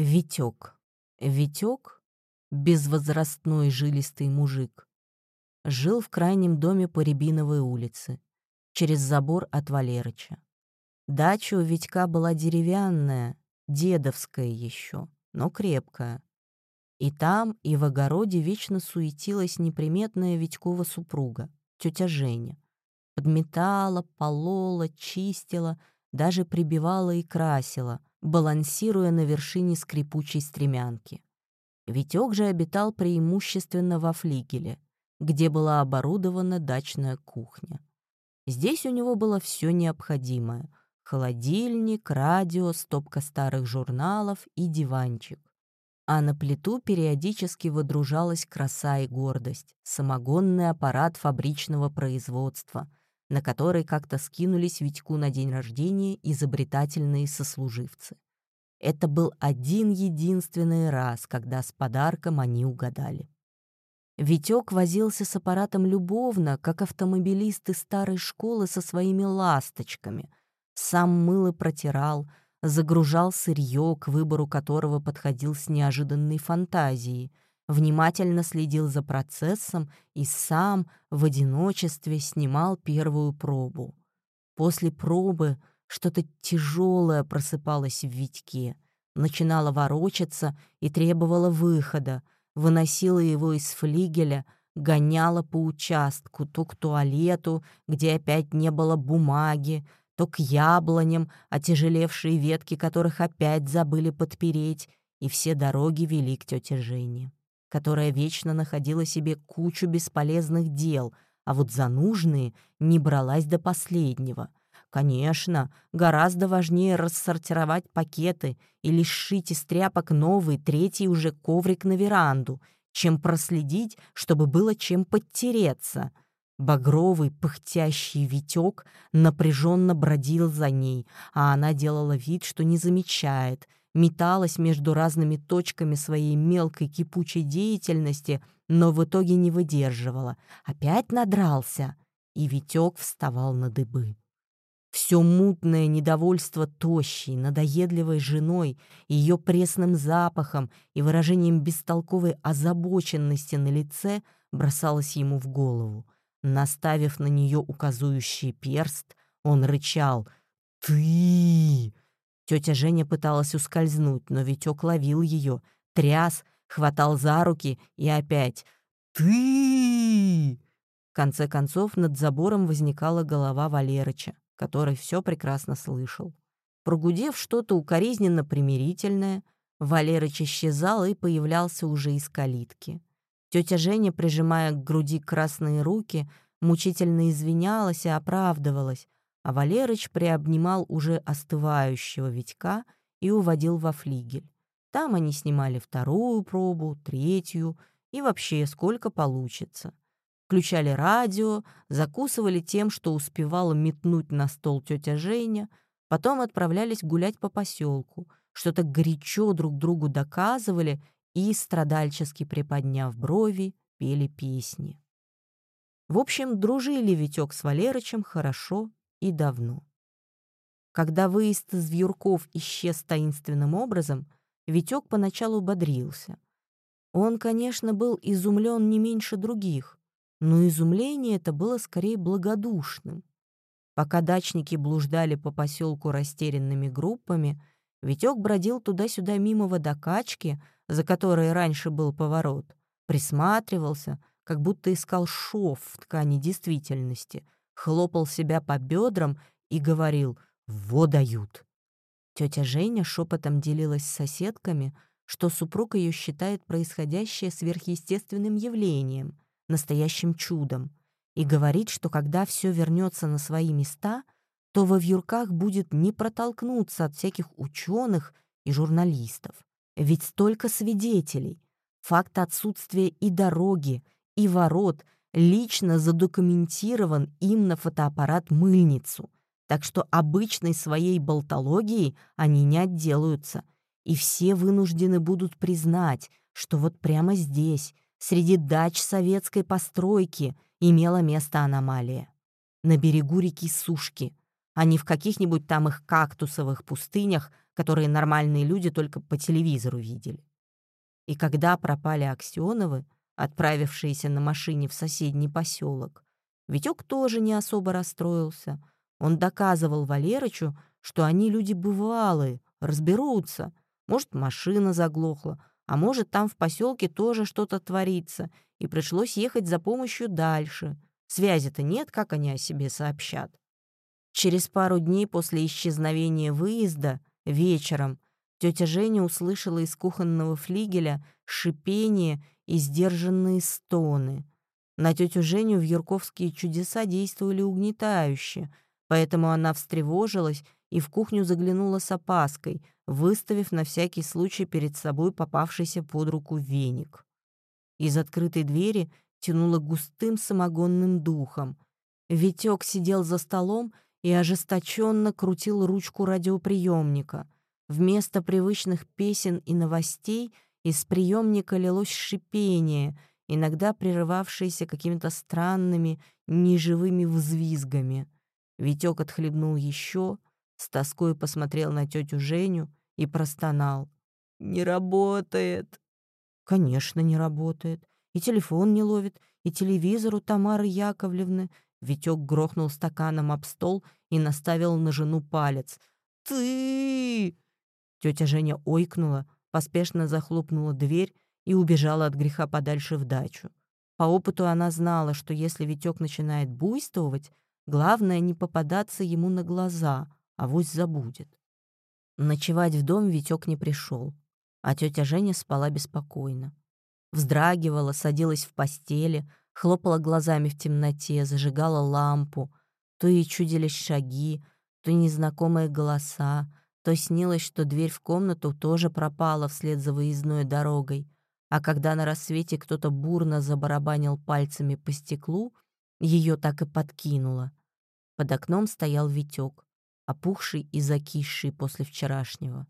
Витек. Витек — безвозрастной жилистый мужик. Жил в крайнем доме по Рябиновой улице, через забор от Валерыча. Дача у Витька была деревянная, дедовская еще, но крепкая. И там, и в огороде вечно суетилась неприметная Витькова супруга, тетя Женя. Подметала, полола, чистила, даже прибивала и красила — балансируя на вершине скрипучей стремянки. Витек же обитал преимущественно во флигеле, где была оборудована дачная кухня. Здесь у него было все необходимое — холодильник, радио, стопка старых журналов и диванчик. А на плиту периодически водружалась краса и гордость — самогонный аппарат фабричного производства — на который как-то скинулись Витьку на день рождения изобретательные сослуживцы. Это был один единственный раз, когда с подарком они угадали. Витек возился с аппаратом любовно, как автомобилист из старой школы со своими ласточками. Сам мыл и протирал, загружал сырье, к выбору которого подходил с неожиданной фантазией — внимательно следил за процессом и сам в одиночестве снимал первую пробу. После пробы что-то тяжелое просыпалось в Витьке, начинало ворочаться и требовало выхода, выносило его из флигеля, гоняла по участку, то к туалету, где опять не было бумаги, то к яблоням, отяжелевшие ветки которых опять забыли подпереть, и все дороги вели к тете Жене которая вечно находила себе кучу бесполезных дел, а вот за нужные не бралась до последнего. Конечно, гораздо важнее рассортировать пакеты или сшить из тряпок новый, третий уже коврик на веранду, чем проследить, чтобы было чем подтереться. Багровый, пыхтящий Витек напряженно бродил за ней, а она делала вид, что не замечает — металась между разными точками своей мелкой кипучей деятельности, но в итоге не выдерживала. Опять надрался, и Витек вставал на дыбы. Все мутное недовольство тощей, надоедливой женой, ее пресным запахом и выражением бестолковой озабоченности на лице бросалось ему в голову. Наставив на нее указующий перст, он рычал «Ты! Тетя Женя пыталась ускользнуть, но Витек ловил ее, тряс, хватал за руки и опять «Ты!». В конце концов над забором возникала голова Валерыча, который все прекрасно слышал. Прогудев что-то укоризненно примирительное, Валерыч исчезал и появлялся уже из калитки. Тетя Женя, прижимая к груди красные руки, мучительно извинялась и оправдывалась, а Валерыч приобнимал уже остывающего Витька и уводил во флигель. Там они снимали вторую пробу, третью и вообще сколько получится. Включали радио, закусывали тем, что успевала метнуть на стол тетя Женя, потом отправлялись гулять по поселку, что-то горячо друг другу доказывали и, страдальчески приподняв брови, пели песни. В общем, дружили Витек с Валерычем хорошо и давно. Когда выезд из Вьюрков исчез таинственным образом, Витек поначалу бодрился. Он, конечно, был изумлен не меньше других, но изумление это было скорее благодушным. Пока дачники блуждали по поселку растерянными группами, Витек бродил туда-сюда мимо водокачки, за которой раньше был поворот, присматривался, как будто искал шов в ткани действительности — хлопал себя по бедрам и говорил «Во дают!». Тетя Женя шепотом делилась с соседками, что супруг ее считает происходящее сверхъестественным явлением, настоящим чудом, и говорит, что когда все вернется на свои места, то во вьюрках будет не протолкнуться от всяких ученых и журналистов. Ведь столько свидетелей, факт отсутствия и дороги, и ворот — лично задокументирован им на фотоаппарат мыльницу, так что обычной своей болтологией они не отделаются, и все вынуждены будут признать, что вот прямо здесь, среди дач советской постройки, имела место аномалия. На берегу реки Сушки, а не в каких-нибудь там их кактусовых пустынях, которые нормальные люди только по телевизору видели. И когда пропали Аксёновы, отправившиеся на машине в соседний поселок, Витек тоже не особо расстроился. Он доказывал Валерычу, что они люди бывалые, разберутся. Может, машина заглохла, а может, там в поселке тоже что-то творится, и пришлось ехать за помощью дальше. Связи-то нет, как они о себе сообщат. Через пару дней после исчезновения выезда, вечером, тетя Женя услышала из кухонного флигеля шипение и сдержанные стоны. На тетю Женю в юрковские чудеса действовали угнетающе, поэтому она встревожилась и в кухню заглянула с опаской, выставив на всякий случай перед собой попавшийся под руку веник. Из открытой двери тянуло густым самогонным духом. Витек сидел за столом и ожесточенно крутил ручку радиоприемника. Вместо привычных песен и новостей из приемника лилось шипение, иногда прерывавшееся какими-то странными, неживыми взвизгами. Витек отхлебнул еще, с тоской посмотрел на тетю Женю и простонал. «Не работает!» «Конечно, не работает. И телефон не ловит, и телевизор у Тамары Яковлевны». Витек грохнул стаканом об стол и наставил на жену палец. «Ты!» Тетя Женя ойкнула, поспешно захлопнула дверь и убежала от греха подальше в дачу. По опыту она знала, что если Витек начинает буйствовать, главное не попадаться ему на глаза, а вось забудет. Ночевать в дом Витек не пришел, а тетя Женя спала беспокойно. Вздрагивала, садилась в постели, хлопала глазами в темноте, зажигала лампу. То ей чудились шаги, то незнакомые голоса, то снилось, что дверь в комнату тоже пропала вслед за выездной дорогой. А когда на рассвете кто-то бурно забарабанил пальцами по стеклу, ее так и подкинуло. Под окном стоял Витек опухший и закисший после вчерашнего.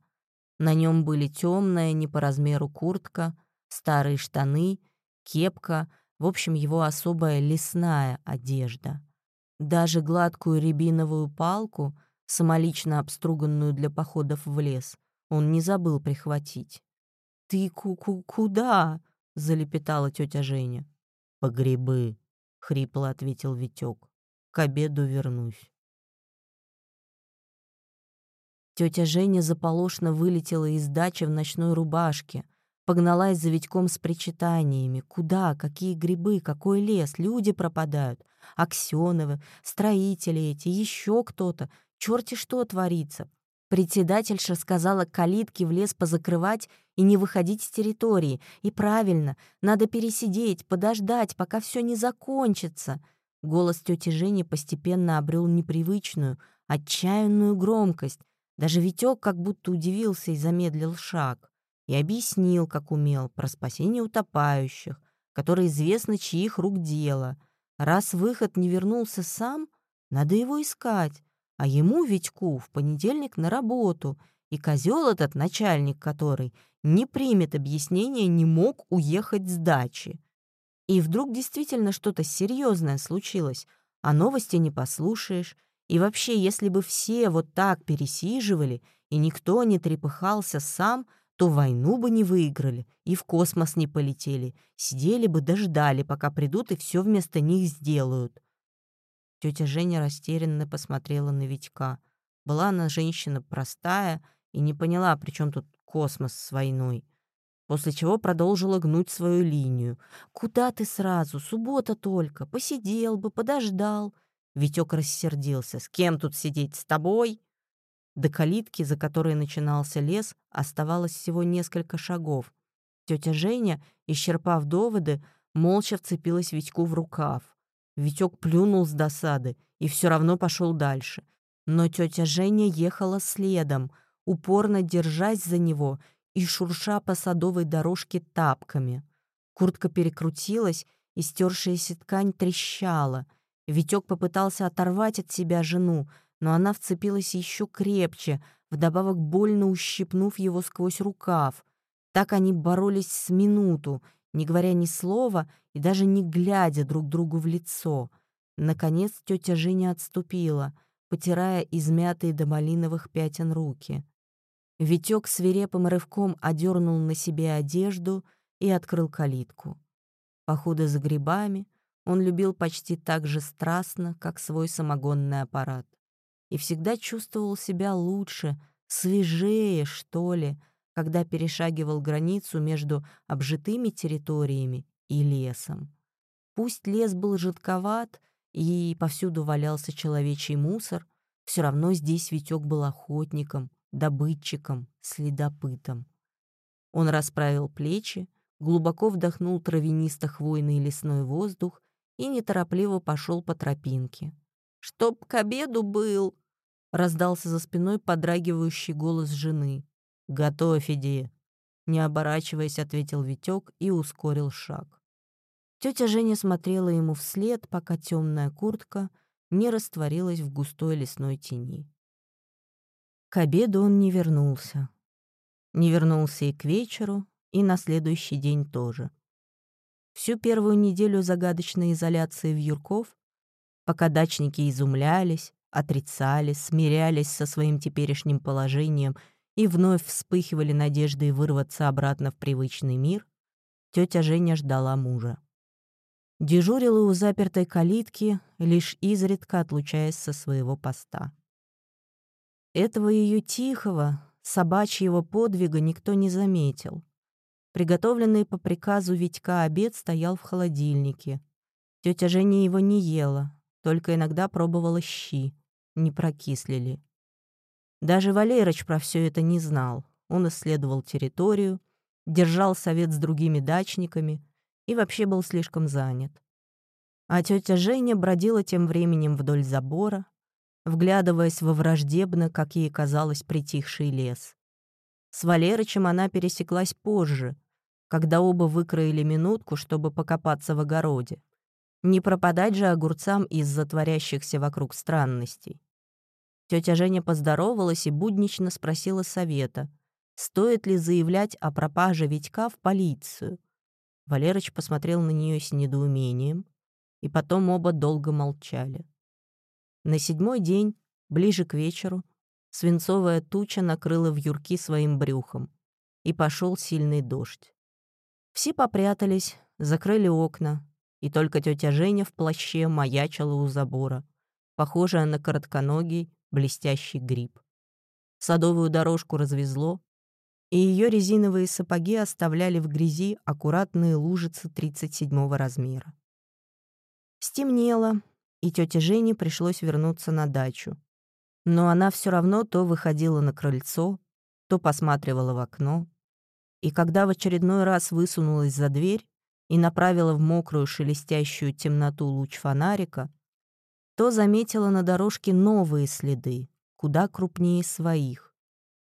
На нем были темная, не по размеру куртка, старые штаны, кепка, в общем, его особая лесная одежда. Даже гладкую рябиновую палку, самолично обструганную для походов в лес, он не забыл прихватить. «Ты ку-ку куда?» — залепетала тетя Женя. «По грибы», — хрипло ответил Витек. «К обеду вернусь». Тетя Женя заполошно вылетела из дачи в ночной рубашке, погналась за Витьком с причитаниями. Куда, какие грибы, какой лес, люди пропадают. Аксеновы, строители эти, еще кто-то. Черти что творится. Председательша сказала калитки в лес позакрывать и не выходить с территории. И правильно, надо пересидеть, подождать, пока все не закончится. Голос тети Жени постепенно обрел непривычную, отчаянную громкость. Даже Витек как будто удивился и замедлил шаг. И объяснил, как умел, про спасение утопающих, которое известно, чьих рук дело. Раз выход не вернулся сам, надо его искать. А ему, Витьку, в понедельник на работу. И козел этот, начальник который, не примет объяснения, не мог уехать с дачи. И вдруг действительно что-то серьезное случилось, а новости не послушаешь, и вообще, если бы все вот так пересиживали, и никто не трепыхался сам, то войну бы не выиграли и в космос не полетели, сидели бы дождали, пока придут и все вместо них сделают. Тетя Женя растерянно посмотрела на Витька. Была она женщина простая и не поняла, при чем тут космос с войной. После чего продолжила гнуть свою линию. «Куда ты сразу? Суббота только. Посидел бы, подождал. Витек рассердился. «С кем тут сидеть? С тобой?» До калитки, за которой начинался лес, оставалось всего несколько шагов. Тетя Женя, исчерпав доводы, молча вцепилась Витьку в рукав. Витек плюнул с досады и все равно пошел дальше. Но тетя Женя ехала следом, упорно держась за него и шурша по садовой дорожке тапками. Куртка перекрутилась, и стершаяся ткань трещала — Витек попытался оторвать от себя жену, но она вцепилась еще крепче, вдобавок больно ущипнув его сквозь рукав. Так они боролись с минуту, не говоря ни слова и даже не глядя друг другу в лицо. Наконец тетя Женя отступила, потирая измятые до малиновых пятен руки. Витек свирепым рывком одернул на себе одежду и открыл калитку. Походы за грибами он любил почти так же страстно, как свой самогонный аппарат. И всегда чувствовал себя лучше, свежее, что ли, когда перешагивал границу между обжитыми территориями и лесом. Пусть лес был жидковат и повсюду валялся человечий мусор, все равно здесь Витек был охотником, добытчиком, следопытом. Он расправил плечи, глубоко вдохнул травянисто-хвойный лесной воздух и неторопливо пошел по тропинке. «Чтоб к обеду был!» — раздался за спиной подрагивающий голос жены. «Готовь, иди!» Не оборачиваясь, ответил Витек и ускорил шаг. Тетя Женя смотрела ему вслед, пока темная куртка не растворилась в густой лесной тени. К обеду он не вернулся. Не вернулся и к вечеру, и на следующий день тоже. Всю первую неделю загадочной изоляции в Юрков, пока дачники изумлялись, отрицали, смирялись со своим теперешним положением и вновь вспыхивали надеждой вырваться обратно в привычный мир, тетя Женя ждала мужа. Дежурила у запертой калитки, лишь изредка отлучаясь со своего поста. Этого ее тихого, собачьего подвига никто не заметил. Приготовленный по приказу Витька обед стоял в холодильнике. Тетя Женя его не ела, только иногда пробовала щи, не прокислили. Даже Валерыч про все это не знал. Он исследовал территорию, держал совет с другими дачниками и вообще был слишком занят. А тетя Женя бродила тем временем вдоль забора, вглядываясь во враждебно, как ей казалось, притихший лес. С Валерычем она пересеклась позже, когда оба выкроили минутку, чтобы покопаться в огороде. Не пропадать же огурцам из-за творящихся вокруг странностей. Тетя Женя поздоровалась и буднично спросила совета, стоит ли заявлять о пропаже Витька в полицию. Валерыч посмотрел на нее с недоумением, и потом оба долго молчали. На седьмой день, ближе к вечеру, свинцовая туча накрыла в юрки своим брюхом, и пошел сильный дождь. Все попрятались, закрыли окна, и только тетя Женя в плаще маячила у забора, похожая на коротконогий, блестящий гриб. Садовую дорожку развезло, и ее резиновые сапоги оставляли в грязи аккуратные лужицы 37 размера. Стемнело, и тете Жене пришлось вернуться на дачу. Но она все равно то выходила на крыльцо, то посматривала в окно. И когда в очередной раз высунулась за дверь и направила в мокрую шелестящую темноту луч фонарика, то заметила на дорожке новые следы, куда крупнее своих.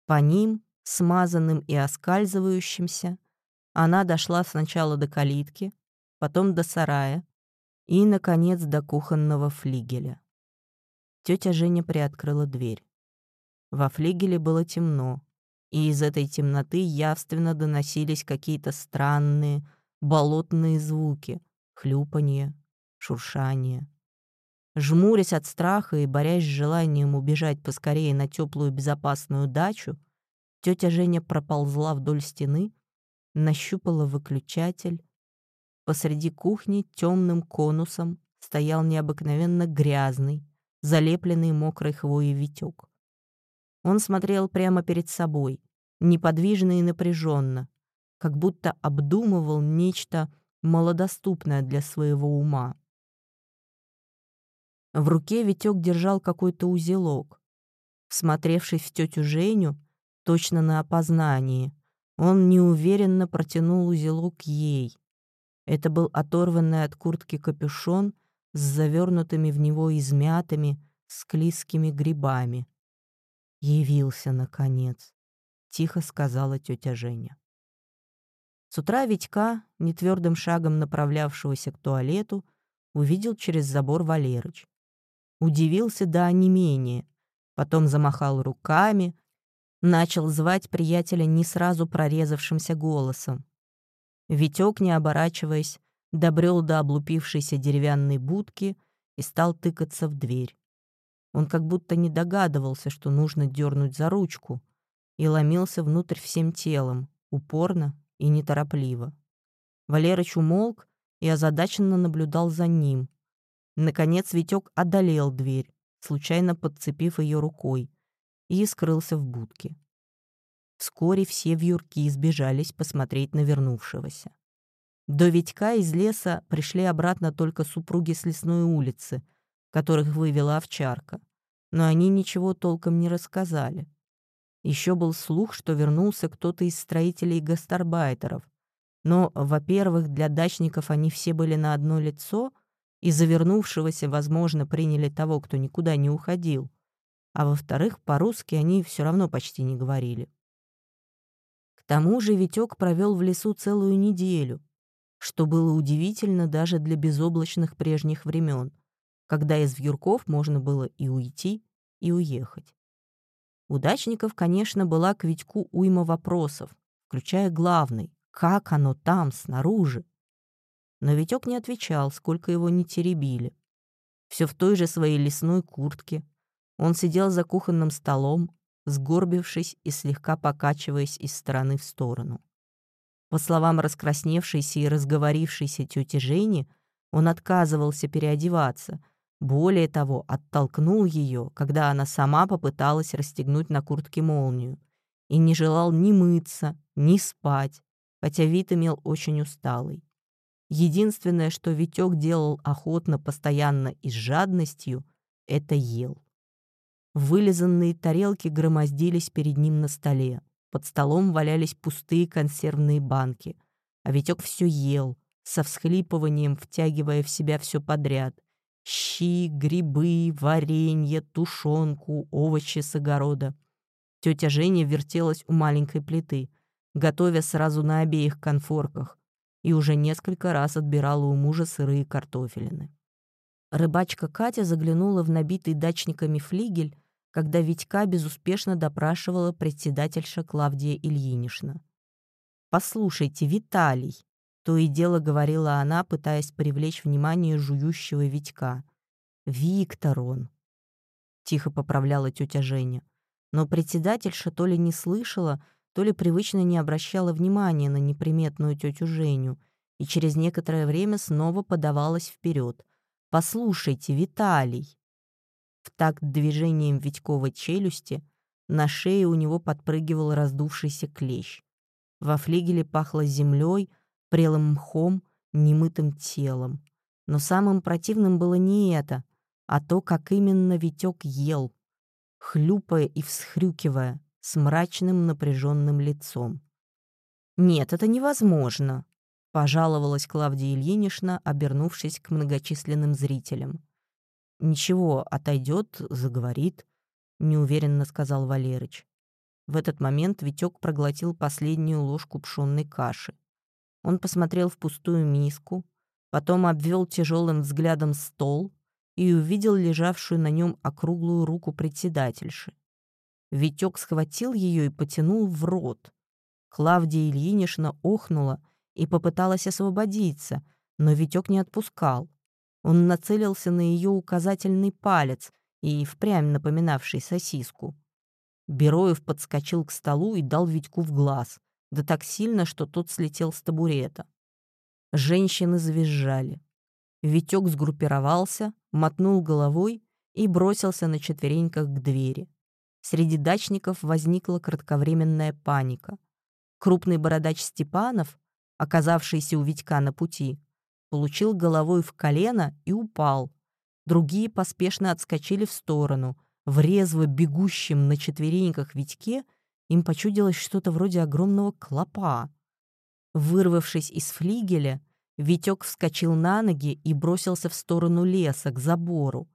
По ним, смазанным и оскальзывающимся, она дошла сначала до калитки, потом до сарая и, наконец, до кухонного флигеля. Тетя Женя приоткрыла дверь. Во флигеле было темно, и из этой темноты явственно доносились какие-то странные, болотные звуки, хлюпанье, шуршание. Жмурясь от страха и борясь с желанием убежать поскорее на теплую безопасную дачу, тетя Женя проползла вдоль стены, нащупала выключатель. Посреди кухни темным конусом стоял необыкновенно грязный, залепленный мокрой хвоей Витек. Он смотрел прямо перед собой, неподвижно и напряженно, как будто обдумывал нечто малодоступное для своего ума. В руке Витек держал какой-то узелок. Всмотревшись в тетю Женю, точно на опознании, он неуверенно протянул узелок ей. Это был оторванный от куртки капюшон с завернутыми в него измятыми, склизкими грибами. «Явился, наконец», — тихо сказала тетя Женя. С утра Витька, нетвердым шагом направлявшегося к туалету, увидел через забор Валерыч удивился до онемения, потом замахал руками, начал звать приятеля не сразу прорезавшимся голосом. Витек, не оборачиваясь, добрел до облупившейся деревянной будки и стал тыкаться в дверь. Он как будто не догадывался, что нужно дернуть за ручку, и ломился внутрь всем телом, упорно и неторопливо. Валерыч умолк и озадаченно наблюдал за ним. Наконец Витек одолел дверь, случайно подцепив ее рукой, и скрылся в будке. Вскоре все вьюрки сбежались посмотреть на вернувшегося. До Витька из леса пришли обратно только супруги с лесной улицы, которых вывела овчарка, но они ничего толком не рассказали. Еще был слух, что вернулся кто-то из строителей гастарбайтеров, но, во-первых, для дачников они все были на одно лицо, и завернувшегося, возможно, приняли того, кто никуда не уходил, а во-вторых, по-русски они все равно почти не говорили. К тому же Витек провел в лесу целую неделю, что было удивительно даже для безоблачных прежних времен, когда из вьюрков можно было и уйти, и уехать. У дачников, конечно, была к Витьку уйма вопросов, включая главный — как оно там, снаружи? Но Витек не отвечал, сколько его не теребили. Все в той же своей лесной куртке. Он сидел за кухонным столом, сгорбившись и слегка покачиваясь из стороны в сторону. По словам раскрасневшейся и разговорившейся тети Жени, он отказывался переодеваться, более того, оттолкнул ее, когда она сама попыталась расстегнуть на куртке молнию, и не желал ни мыться, ни спать, хотя вид имел очень усталый. Единственное, что Витек делал охотно, постоянно и с жадностью, это ел. Вылизанные тарелки громоздились перед ним на столе. Под столом валялись пустые консервные банки. А Витек все ел, со всхлипыванием втягивая в себя все подряд. Щи, грибы, варенье, тушенку, овощи с огорода. Тетя Женя вертелась у маленькой плиты, готовя сразу на обеих конфорках, и уже несколько раз отбирала у мужа сырые картофелины. Рыбачка Катя заглянула в набитый дачниками флигель когда Витька безуспешно допрашивала председательша Клавдия Ильинична. «Послушайте, Виталий», — то и дело говорила она, пытаясь привлечь внимание жующего Витька. «Виктор он», — тихо поправляла тетя Женя. Но председательша то ли не слышала, то ли привычно не обращала внимания на неприметную тетю Женю и через некоторое время снова подавалась вперед. «Послушайте, Виталий!» В такт движением Витьковой челюсти на шее у него подпрыгивал раздувшийся клещ. Во флигеле пахло землей, прелым мхом, немытым телом. Но самым противным было не это, а то, как именно Витек ел, хлюпая и всхрюкивая, с мрачным напряженным лицом. «Нет, это невозможно», — пожаловалась Клавдия Ильинична, обернувшись к многочисленным зрителям. «Ничего, отойдет, заговорит», — неуверенно сказал Валерыч. В этот момент Витек проглотил последнюю ложку пшенной каши. Он посмотрел в пустую миску, потом обвел тяжелым взглядом стол и увидел лежавшую на нем округлую руку председательши. Витек схватил ее и потянул в рот. Клавдия Ильинична охнула и попыталась освободиться, но Витек не отпускал. Он нацелился на ее указательный палец и впрямь напоминавший сосиску. Бероев подскочил к столу и дал Витьку в глаз, да так сильно, что тот слетел с табурета. Женщины завизжали. Витек сгруппировался, мотнул головой и бросился на четвереньках к двери. Среди дачников возникла кратковременная паника. Крупный бородач Степанов, оказавшийся у Витька на пути, получил головой в колено и упал. Другие поспешно отскочили в сторону. В резво бегущем на четвереньках Витьке им почудилось что-то вроде огромного клопа. Вырвавшись из флигеля, Витек вскочил на ноги и бросился в сторону леса, к забору.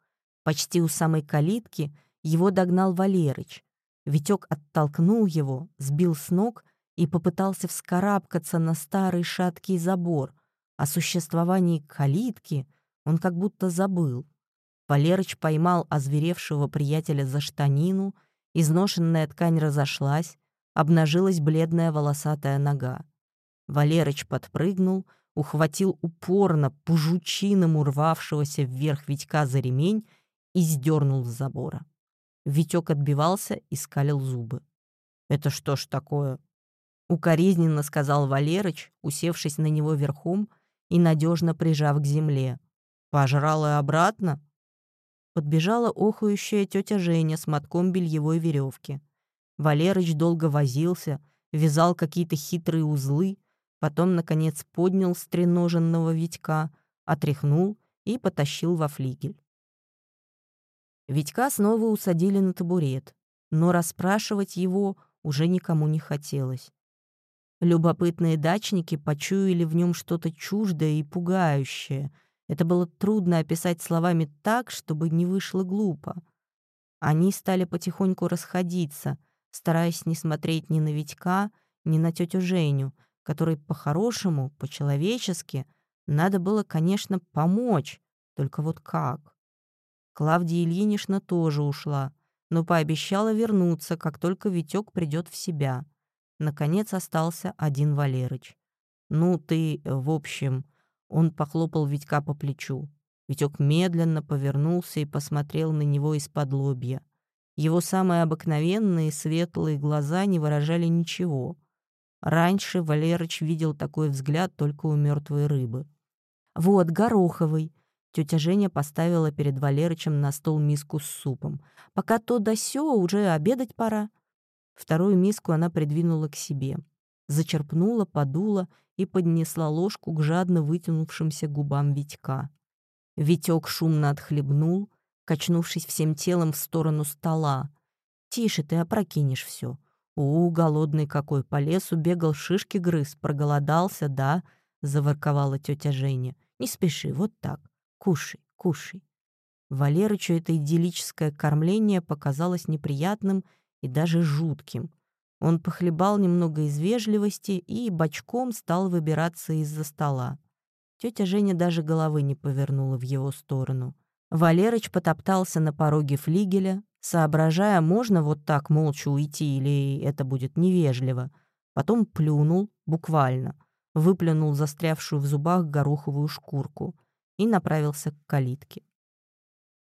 Почти у самой калитки его догнал Валерыч. Витек оттолкнул его, сбил с ног и попытался вскарабкаться на старый шаткий забор, о существовании калитки он как будто забыл. Валерыч поймал озверевшего приятеля за штанину, изношенная ткань разошлась, обнажилась бледная волосатая нога. Валерыч подпрыгнул, ухватил упорно по-жучиному рвавшегося вверх Витька за ремень и сдернул с забора. Витек отбивался и скалил зубы. «Это что ж такое?» Укоризненно сказал Валерыч, усевшись на него верхом и надежно прижав к земле. «Пожрал и обратно?» Подбежала охующая тетя Женя с мотком бельевой веревки. Валерыч долго возился, вязал какие-то хитрые узлы, потом, наконец, поднял стреноженного Витька, отряхнул и потащил во флигель. Витька снова усадили на табурет, но расспрашивать его уже никому не хотелось. Любопытные дачники почуяли в нем что-то чуждое и пугающее. Это было трудно описать словами так, чтобы не вышло глупо. Они стали потихоньку расходиться, стараясь не смотреть ни на Витька, ни на тетю Женю, которой по-хорошему, по-человечески надо было, конечно, помочь, только вот как? Клавдия Ильинична тоже ушла, но пообещала вернуться, как только Витек придет в себя — Наконец остался один Валерыч. «Ну ты, в общем...» Он похлопал Витька по плечу. Витек медленно повернулся и посмотрел на него из-под лобья. Его самые обыкновенные светлые глаза не выражали ничего. Раньше Валерыч видел такой взгляд только у мертвой рыбы. «Вот, гороховый!» Тетя Женя поставила перед Валерычем на стол миску с супом. «Пока то да сё, уже обедать пора. Вторую миску она придвинула к себе. Зачерпнула, подула и поднесла ложку к жадно вытянувшимся губам Витька. Витек шумно отхлебнул, качнувшись всем телом в сторону стола. «Тише ты, опрокинешь все. У, голодный какой, по лесу бегал, шишки грыз, проголодался, да?» — заворковала тетя Женя. «Не спеши, вот так. Кушай, кушай». Валерычу это идиллическое кормление показалось неприятным и даже жутким. Он похлебал немного из вежливости и бочком стал выбираться из-за стола. Тетя Женя даже головы не повернула в его сторону. Валерыч потоптался на пороге флигеля, соображая, можно вот так молча уйти или это будет невежливо. Потом плюнул, буквально, выплюнул застрявшую в зубах гороховую шкурку и направился к калитке.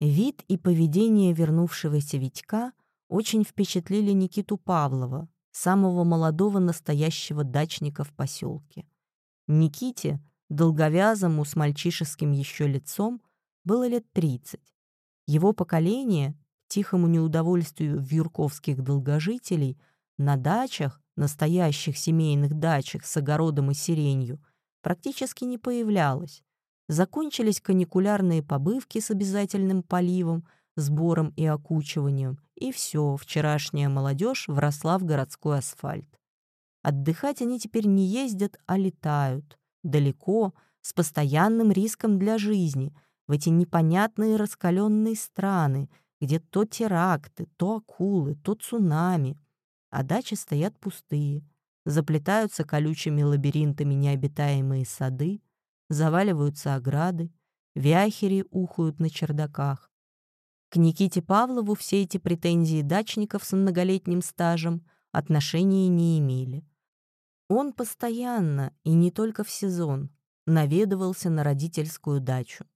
Вид и поведение вернувшегося Витька очень впечатлили Никиту Павлова, самого молодого настоящего дачника в поселке. Никите, долговязому с мальчишеским еще лицом, было лет 30. Его поколение, тихому неудовольствию вьюрковских долгожителей, на дачах, настоящих семейных дачах с огородом и сиренью, практически не появлялось. Закончились каникулярные побывки с обязательным поливом – сбором и окучиванием, и все, вчерашняя молодежь вросла в городской асфальт. Отдыхать они теперь не ездят, а летают. Далеко, с постоянным риском для жизни, в эти непонятные раскаленные страны, где то теракты, то акулы, то цунами. А дачи стоят пустые, заплетаются колючими лабиринтами необитаемые сады, заваливаются ограды, вяхери ухают на чердаках, к Никите Павлову все эти претензии дачников с многолетним стажем отношения не имели. Он постоянно, и не только в сезон, наведывался на родительскую дачу.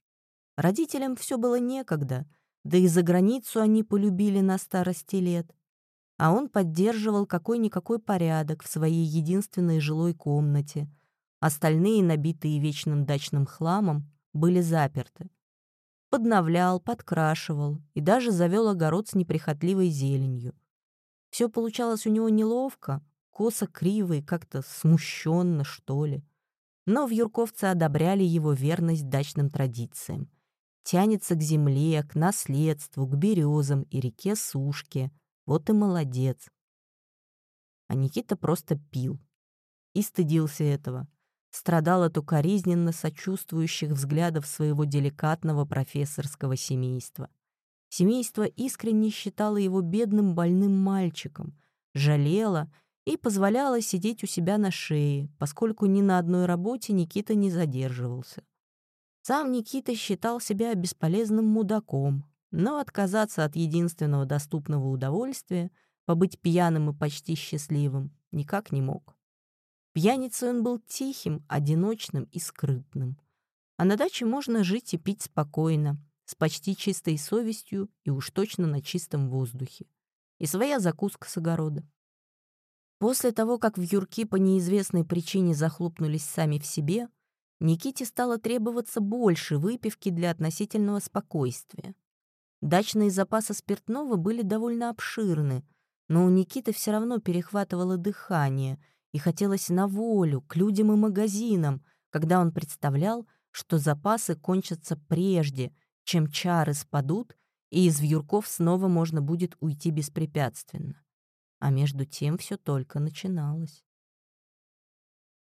Родителям все было некогда, да и за границу они полюбили на старости лет. А он поддерживал какой-никакой порядок в своей единственной жилой комнате. Остальные, набитые вечным дачным хламом, были заперты подновлял, подкрашивал и даже завел огород с неприхотливой зеленью. Все получалось у него неловко, косо, криво и как-то смущенно, что ли. Но в Юрковце одобряли его верность дачным традициям. Тянется к земле, к наследству, к березам и реке Сушке. Вот и молодец. А Никита просто пил. И стыдился этого страдал от укоризненно сочувствующих взглядов своего деликатного профессорского семейства. Семейство искренне считало его бедным больным мальчиком, жалело и позволяло сидеть у себя на шее, поскольку ни на одной работе Никита не задерживался. Сам Никита считал себя бесполезным мудаком, но отказаться от единственного доступного удовольствия, побыть пьяным и почти счастливым, никак не мог. Пьяницей он был тихим, одиночным и скрытным. А на даче можно жить и пить спокойно, с почти чистой совестью и уж точно на чистом воздухе. И своя закуска с огорода. После того, как в Юрки по неизвестной причине захлопнулись сами в себе, Никите стало требоваться больше выпивки для относительного спокойствия. Дачные запасы спиртного были довольно обширны, но у Никиты все равно перехватывало дыхание и хотелось на волю, к людям и магазинам, когда он представлял, что запасы кончатся прежде, чем чары спадут, и из вьюрков снова можно будет уйти беспрепятственно. А между тем все только начиналось.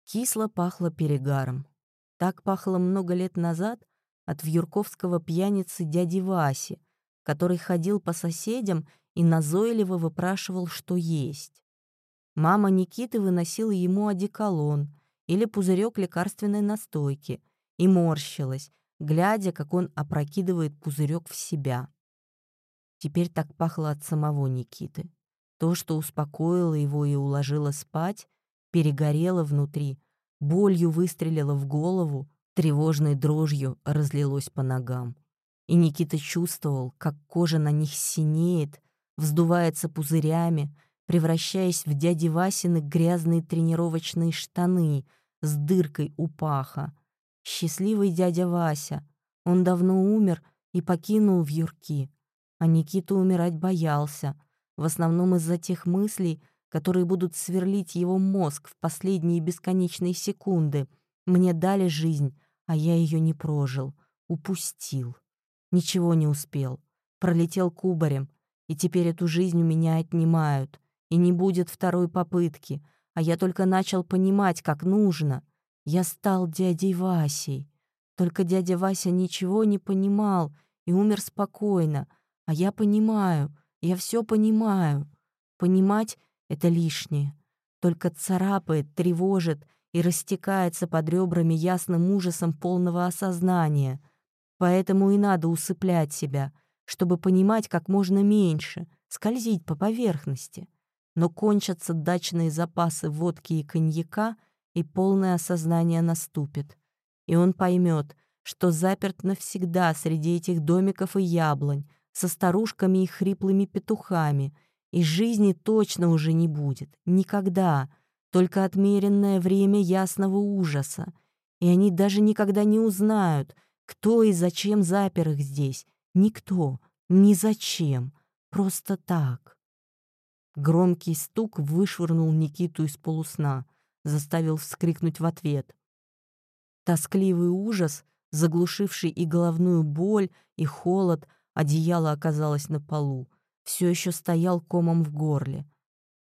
Кисло пахло перегаром. Так пахло много лет назад от вьюрковского пьяницы дяди Васи, который ходил по соседям и назойливо выпрашивал, что есть. Мама Никиты выносила ему одеколон или пузырек лекарственной настойки и морщилась, глядя, как он опрокидывает пузырек в себя. Теперь так пахло от самого Никиты. То, что успокоило его и уложило спать, перегорело внутри, болью выстрелило в голову, тревожной дрожью разлилось по ногам. И Никита чувствовал, как кожа на них синеет, вздувается пузырями, превращаясь в дяди Васины грязные тренировочные штаны с дыркой у паха. Счастливый дядя Вася. Он давно умер и покинул в юрки. А Никита умирать боялся, в основном из-за тех мыслей, которые будут сверлить его мозг в последние бесконечные секунды. Мне дали жизнь, а я ее не прожил, упустил. Ничего не успел. Пролетел кубарем, и теперь эту жизнь у меня отнимают. И не будет второй попытки, а я только начал понимать, как нужно. Я стал дядей Васей. Только дядя Вася ничего не понимал и умер спокойно, а я понимаю, я все понимаю. Понимать — это лишнее. Только царапает, тревожит и растекается под ребрами ясным ужасом полного осознания. Поэтому и надо усыплять себя, чтобы понимать как можно меньше, скользить по поверхности. Но кончатся дачные запасы водки и коньяка, и полное осознание наступит. И он поймет, что заперт навсегда среди этих домиков и яблонь, со старушками и хриплыми петухами, и жизни точно уже не будет, никогда, только отмеренное время ясного ужаса. И они даже никогда не узнают, кто и зачем запер их здесь. Никто, ни зачем, просто так. Громкий стук вышвырнул Никиту из полусна, заставил вскрикнуть в ответ. Тоскливый ужас, заглушивший и головную боль, и холод, Одеяло оказалось на полу. Все еще стоял комом в горле.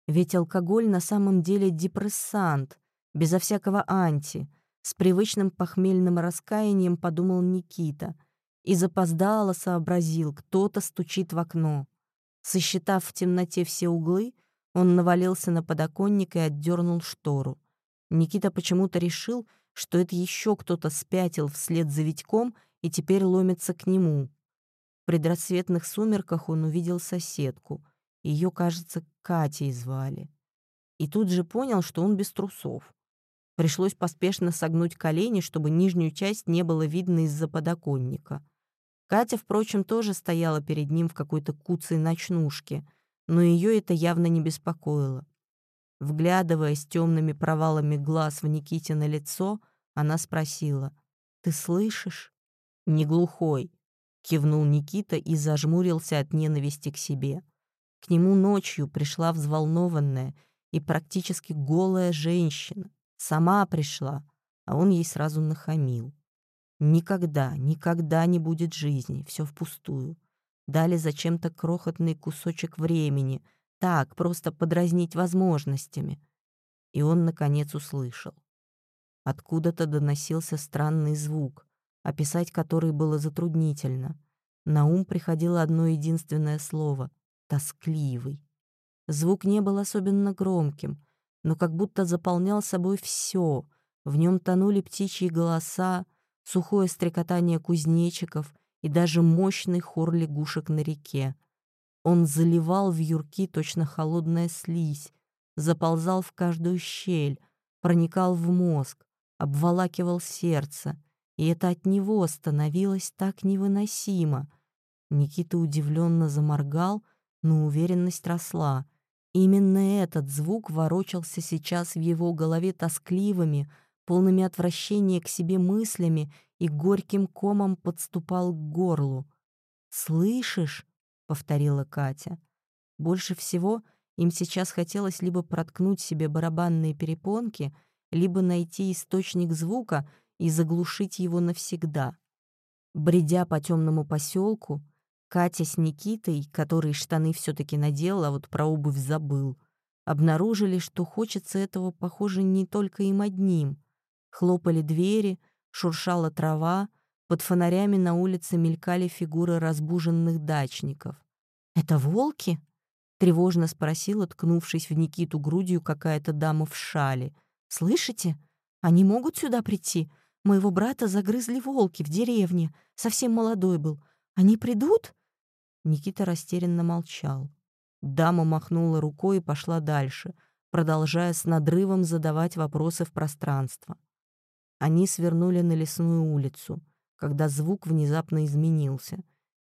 Ведь алкоголь на самом деле депрессант, безо всякого анти. С привычным похмельным раскаянием подумал Никита и запоздало сообразил, кто-то стучит в окно. Сосчитав в темноте все углы, он навалился на подоконник и отдернул штору. Никита почему-то решил, что это еще кто-то спятил вслед за Витьком и теперь ломится к нему предрассветных сумерках он увидел соседку. Ее, кажется, Катей звали. И тут же понял, что он без трусов. Пришлось поспешно согнуть колени, чтобы нижнюю часть не было видно из-за подоконника. Катя, впрочем, тоже стояла перед ним в какой-то куцей ночнушке, но ее это явно не беспокоило. Вглядываясь темными провалами глаз в Никитино лицо, она спросила, «Ты слышишь?» «Не глухой», кивнул Никита и зажмурился от ненависти к себе. К нему ночью пришла взволнованная и практически голая женщина. Сама пришла, а он ей сразу нахамил. Никогда, никогда не будет жизни, все впустую. Дали зачем-то крохотный кусочек времени, так, просто подразнить возможностями. И он, наконец, услышал. Откуда-то доносился странный звук, описать который было затруднительно. На ум приходило одно единственное слово — тоскливый. Звук не был особенно громким, но как будто заполнял собой все. В нем тонули птичьи голоса, сухое стрекотание кузнечиков и даже мощный хор лягушек на реке. Он заливал в юрки точно холодная слизь, заползал в каждую щель, проникал в мозг, обволакивал сердце — и это от него становилось так невыносимо. Никита удивленно заморгал, но уверенность росла. Именно этот звук ворочался сейчас в его голове тоскливыми, полными отвращения к себе мыслями и горьким комом подступал к горлу. «Слышишь?» — повторила Катя. Больше всего им сейчас хотелось либо проткнуть себе барабанные перепонки, либо найти источник звука и заглушить его навсегда. Бредя по темному поселку, Катя с Никитой, который штаны все-таки надел, а вот про обувь забыл, обнаружили, что хочется этого, похоже, не только им одним. Хлопали двери, шуршала трава, под фонарями на улице мелькали фигуры разбуженных дачников. «Это волки?» — тревожно спросила, ткнувшись в Никиту грудью какая-то дама в шале. «Слышите? Они могут сюда прийти? Моего брата загрызли волки в деревне. Совсем молодой был. Они придут?» Никита растерянно молчал. Дама махнула рукой и пошла дальше, продолжая с надрывом задавать вопросы в пространство. Они свернули на лесную улицу, когда звук внезапно изменился.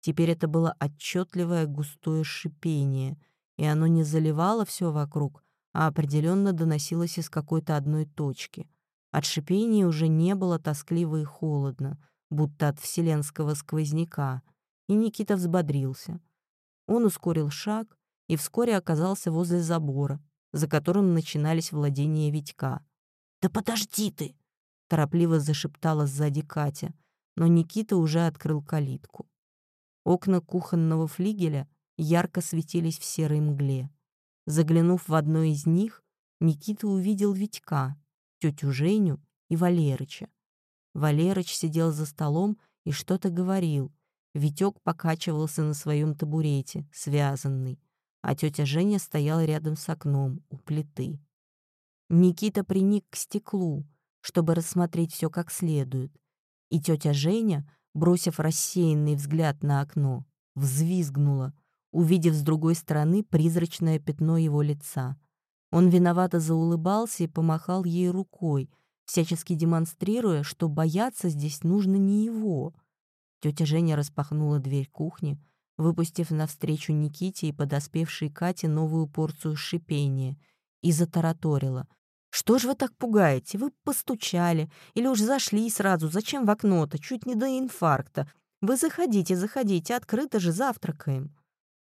Теперь это было отчетливое густое шипение, и оно не заливало все вокруг, а определенно доносилось из какой-то одной точки. От шипения уже не было тоскливо и холодно, будто от вселенского сквозняка — и Никита взбодрился. Он ускорил шаг и вскоре оказался возле забора, за которым начинались владения Витька. «Да подожди ты!» — торопливо зашептала сзади Катя, но Никита уже открыл калитку. Окна кухонного флигеля ярко светились в серой мгле. Заглянув в одно из них, Никита увидел Витька, тетю Женю и Валерыча. Валерыч сидел за столом и что-то говорил, Витек покачивался на своем табурете, связанный, а тетя Женя стояла рядом с окном, у плиты. Никита приник к стеклу, чтобы рассмотреть все как следует, и тетя Женя, бросив рассеянный взгляд на окно, взвизгнула, увидев с другой стороны призрачное пятно его лица. Он виновато заулыбался и помахал ей рукой, всячески демонстрируя, что бояться здесь нужно не его — Тетя Женя распахнула дверь кухни, выпустив навстречу Никите и подоспевшей Кате новую порцию шипения, и затараторила. «Что ж вы так пугаете? Вы постучали. Или уж зашли сразу. Зачем в окно-то? Чуть не до инфаркта. Вы заходите, заходите. Открыто же завтракаем».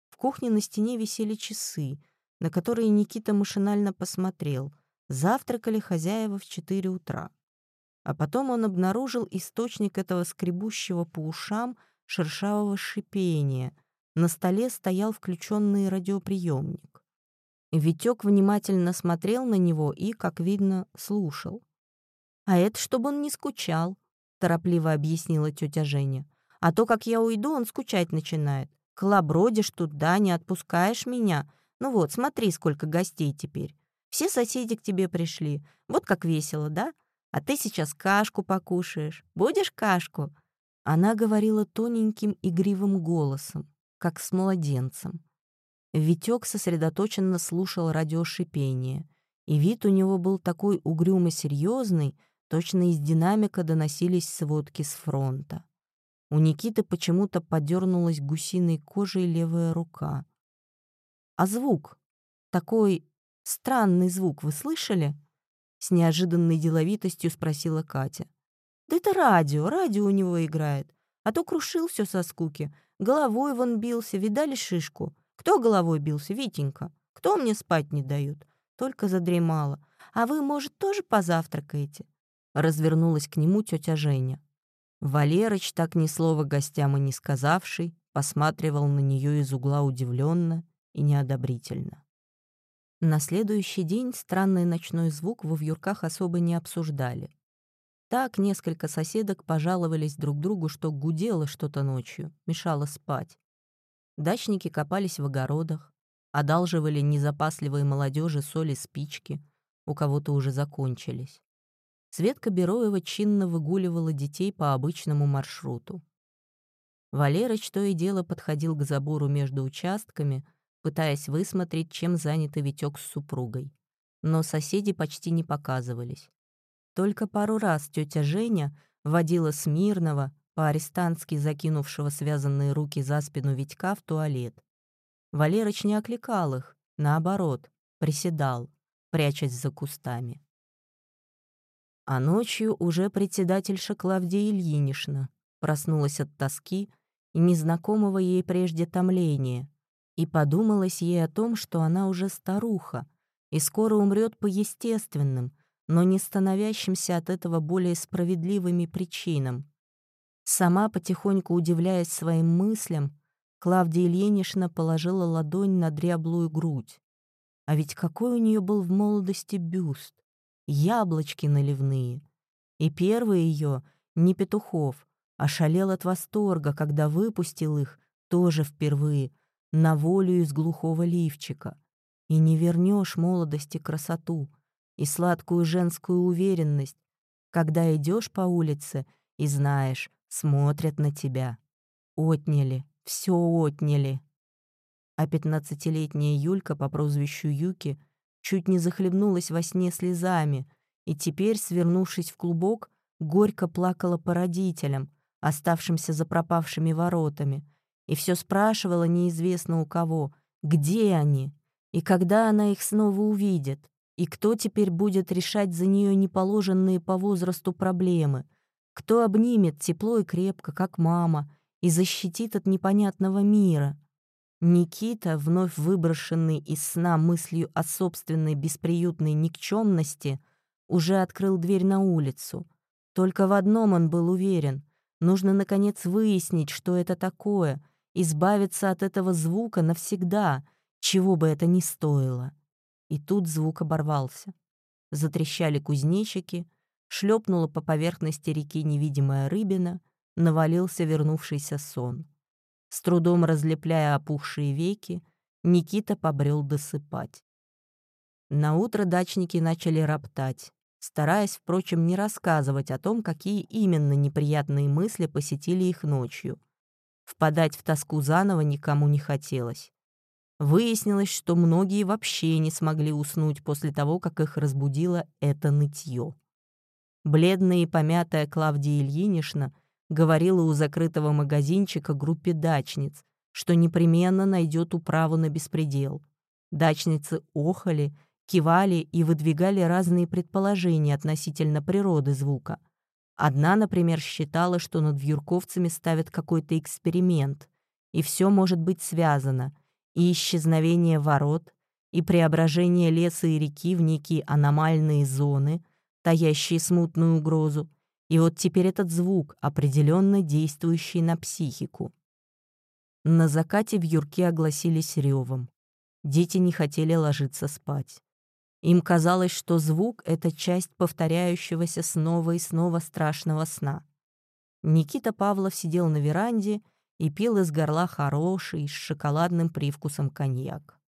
В кухне на стене висели часы, на которые Никита машинально посмотрел. Завтракали хозяева в четыре утра. А потом он обнаружил источник этого скребущего по ушам шершавого шипения. На столе стоял включенный радиоприемник. Витек внимательно смотрел на него и, как видно, слушал. «А это чтобы он не скучал», — торопливо объяснила тетя Женя. «А то, как я уйду, он скучать начинает. Колобродишь тут, да, не отпускаешь меня. Ну вот, смотри, сколько гостей теперь. Все соседи к тебе пришли. Вот как весело, да? А ты сейчас кашку покушаешь. Будешь кашку?» Она говорила тоненьким игривым голосом, как с младенцем. Витек сосредоточенно слушал радиошипение, и вид у него был такой угрюмо серьезный, точно из динамика доносились сводки с фронта. У Никиты почему-то подернулась гусиной кожей левая рука. «А звук? Такой странный звук вы слышали?» С неожиданной деловитостью спросила Катя. «Да это радио, радио у него играет. А то крушил все со скуки. Головой вон бился, видали шишку? Кто головой бился? Витенька. Кто мне спать не дают? Только задремала. А вы, может, тоже позавтракаете?» Развернулась к нему тетя Женя. Валерыч, так ни слова гостям и не сказавший, посматривал на нее из угла удивленно и неодобрительно. На следующий день странный ночной звук во вьюрках особо не обсуждали. Так несколько соседок пожаловались друг другу, что гудело что-то ночью, мешало спать. Дачники копались в огородах, одалживали незапасливой молодежи соли спички, у кого-то уже закончились. Светка Бероева чинно выгуливала детей по обычному маршруту. Валерыч то и дело подходил к забору между участками, пытаясь высмотреть, чем занят Витек с супругой. Но соседи почти не показывались. Только пару раз тетя Женя водила Смирного, по-арестантски закинувшего связанные руки за спину Витька, в туалет. Валерыч не окликал их, наоборот, приседал, прячась за кустами. А ночью уже председательша Клавдия Ильинична проснулась от тоски и незнакомого ей прежде томления, и подумалось ей о том, что она уже старуха и скоро умрет по естественным, но не становящимся от этого более справедливыми причинам. Сама, потихоньку удивляясь своим мыслям, Клавдия Ильинична положила ладонь на дряблую грудь. А ведь какой у нее был в молодости бюст! Яблочки наливные. И первый ее, не Петухов, ошалел от восторга, когда выпустил их, тоже впервые, на волю из глухого лифчика. И не вернешь молодости красоту и сладкую женскую уверенность, когда идешь по улице и знаешь, смотрят на тебя. Отняли, все отняли. А пятнадцатилетняя Юлька по прозвищу Юки чуть не захлебнулась во сне слезами и теперь, свернувшись в клубок, горько плакала по родителям, оставшимся за пропавшими воротами, и все спрашивала неизвестно у кого, где они, и когда она их снова увидит, и кто теперь будет решать за нее неположенные по возрасту проблемы, кто обнимет тепло и крепко, как мама, и защитит от непонятного мира. Никита, вновь выброшенный из сна мыслью о собственной бесприютной никчемности, уже открыл дверь на улицу. Только в одном он был уверен — Нужно, наконец, выяснить, что это такое, избавиться от этого звука навсегда, чего бы это ни стоило. И тут звук оборвался. Затрещали кузнечики, шлепнула по поверхности реки невидимая рыбина, навалился вернувшийся сон. С трудом разлепляя опухшие веки, Никита побрел досыпать. Наутро дачники начали роптать стараясь, впрочем, не рассказывать о том, какие именно неприятные мысли посетили их ночью. Впадать в тоску заново никому не хотелось. Выяснилось, что многие вообще не смогли уснуть после того, как их разбудило это нытье. Бледная и помятая Клавдия Ильинична говорила у закрытого магазинчика группе дачниц, что непременно найдет управу на беспредел. Дачницы охали кивали и выдвигали разные предположения относительно природы звука. Одна, например, считала, что над вьюрковцами ставят какой-то эксперимент, и все может быть связано, и исчезновение ворот, и преображение леса и реки в некие аномальные зоны, таящие смутную угрозу, и вот теперь этот звук, определенно действующий на психику. На закате в юрке огласились ревом. Дети не хотели ложиться спать. Им казалось, что звук — это часть повторяющегося снова и снова страшного сна. Никита Павлов сидел на веранде и пил из горла хороший, с шоколадным привкусом коньяк.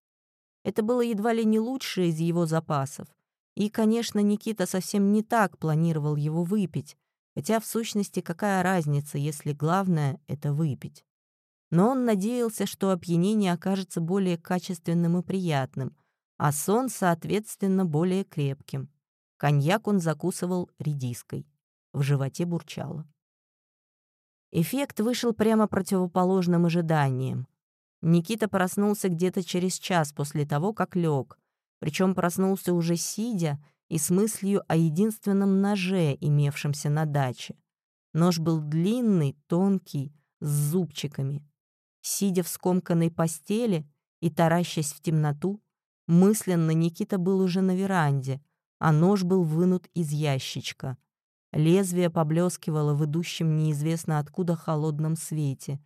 Это было едва ли не лучшее из его запасов. И, конечно, Никита совсем не так планировал его выпить, хотя в сущности какая разница, если главное — это выпить. Но он надеялся, что опьянение окажется более качественным и приятным — а сон, соответственно, более крепким. Коньяк он закусывал редиской. В животе бурчало. Эффект вышел прямо противоположным ожиданиям. Никита проснулся где-то через час после того, как лег, причем проснулся уже сидя и с мыслью о единственном ноже, имевшемся на даче. Нож был длинный, тонкий, с зубчиками. Сидя в скомканной постели и таращась в темноту, Мысленно Никита был уже на веранде, а нож был вынут из ящичка. Лезвие поблескивало в идущем неизвестно откуда холодном свете.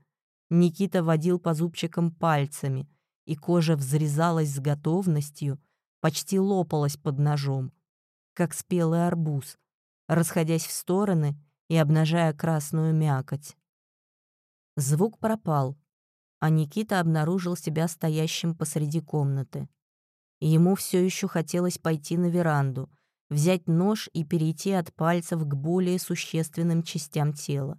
Никита водил по зубчикам пальцами, и кожа взрезалась с готовностью, почти лопалась под ножом, как спелый арбуз, расходясь в стороны и обнажая красную мякоть. Звук пропал, а Никита обнаружил себя стоящим посреди комнаты ему все еще хотелось пойти на веранду, взять нож и перейти от пальцев к более существенным частям тела.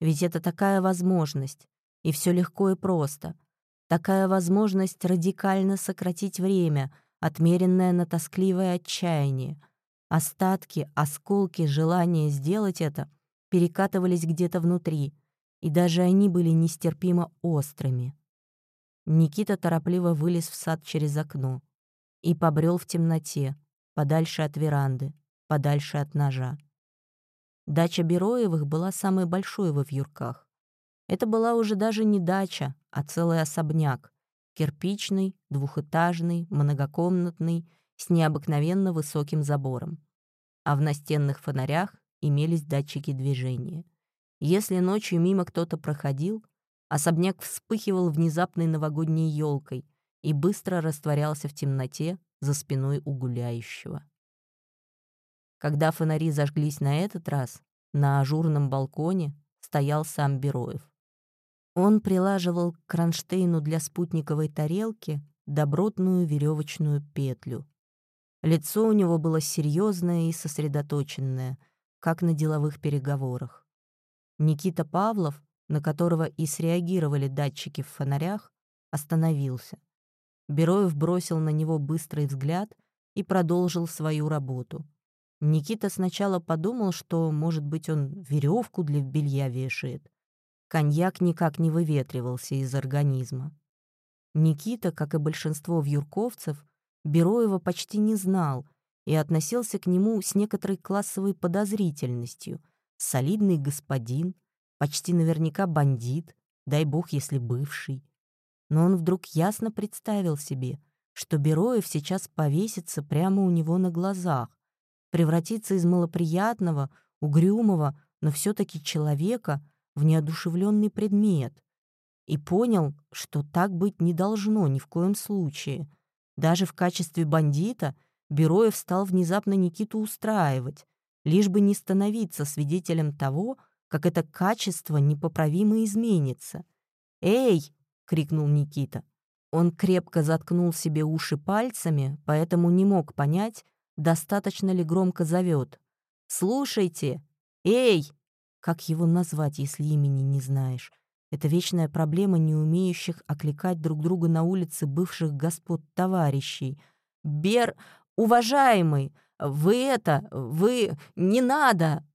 Ведь это такая возможность, и все легко и просто. Такая возможность радикально сократить время, отмеренное на тоскливое отчаяние. Остатки, осколки желания сделать это перекатывались где-то внутри, и даже они были нестерпимо острыми. Никита торопливо вылез в сад через окно и побрел в темноте, подальше от веранды, подальше от ножа. Дача Бероевых была самой большой во Вьюрках. Это была уже даже не дача, а целый особняк. Кирпичный, двухэтажный, многокомнатный, с необыкновенно высоким забором. А в настенных фонарях имелись датчики движения. Если ночью мимо кто-то проходил, особняк вспыхивал внезапной новогодней елкой и быстро растворялся в темноте за спиной у гуляющего. Когда фонари зажглись на этот раз, на ажурном балконе стоял сам Бероев. Он прилаживал к кронштейну для спутниковой тарелки добротную веревочную петлю. Лицо у него было серьезное и сосредоточенное, как на деловых переговорах. Никита Павлов, на которого и среагировали датчики в фонарях, остановился. Бероев бросил на него быстрый взгляд и продолжил свою работу. Никита сначала подумал, что, может быть, он веревку для белья вешает. Коньяк никак не выветривался из организма. Никита, как и большинство вьюрковцев, Бероева почти не знал и относился к нему с некоторой классовой подозрительностью. Солидный господин, почти наверняка бандит, дай бог, если бывший. Но он вдруг ясно представил себе, что Бероев сейчас повесится прямо у него на глазах, превратиться из малоприятного, угрюмого, но все таки человека в неодушевленный предмет. И понял, что так быть не должно ни в коем случае. Даже в качестве бандита Бероев стал внезапно Никиту устраивать, лишь бы не становиться свидетелем того, как это качество непоправимо изменится. «Эй!» — крикнул Никита. Он крепко заткнул себе уши пальцами, поэтому не мог понять, достаточно ли громко зовет. «Слушайте! Эй!» Как его назвать, если имени не знаешь? Это вечная проблема не умеющих окликать друг друга на улице бывших господ-товарищей. «Бер... Уважаемый! Вы это... Вы... Не надо!»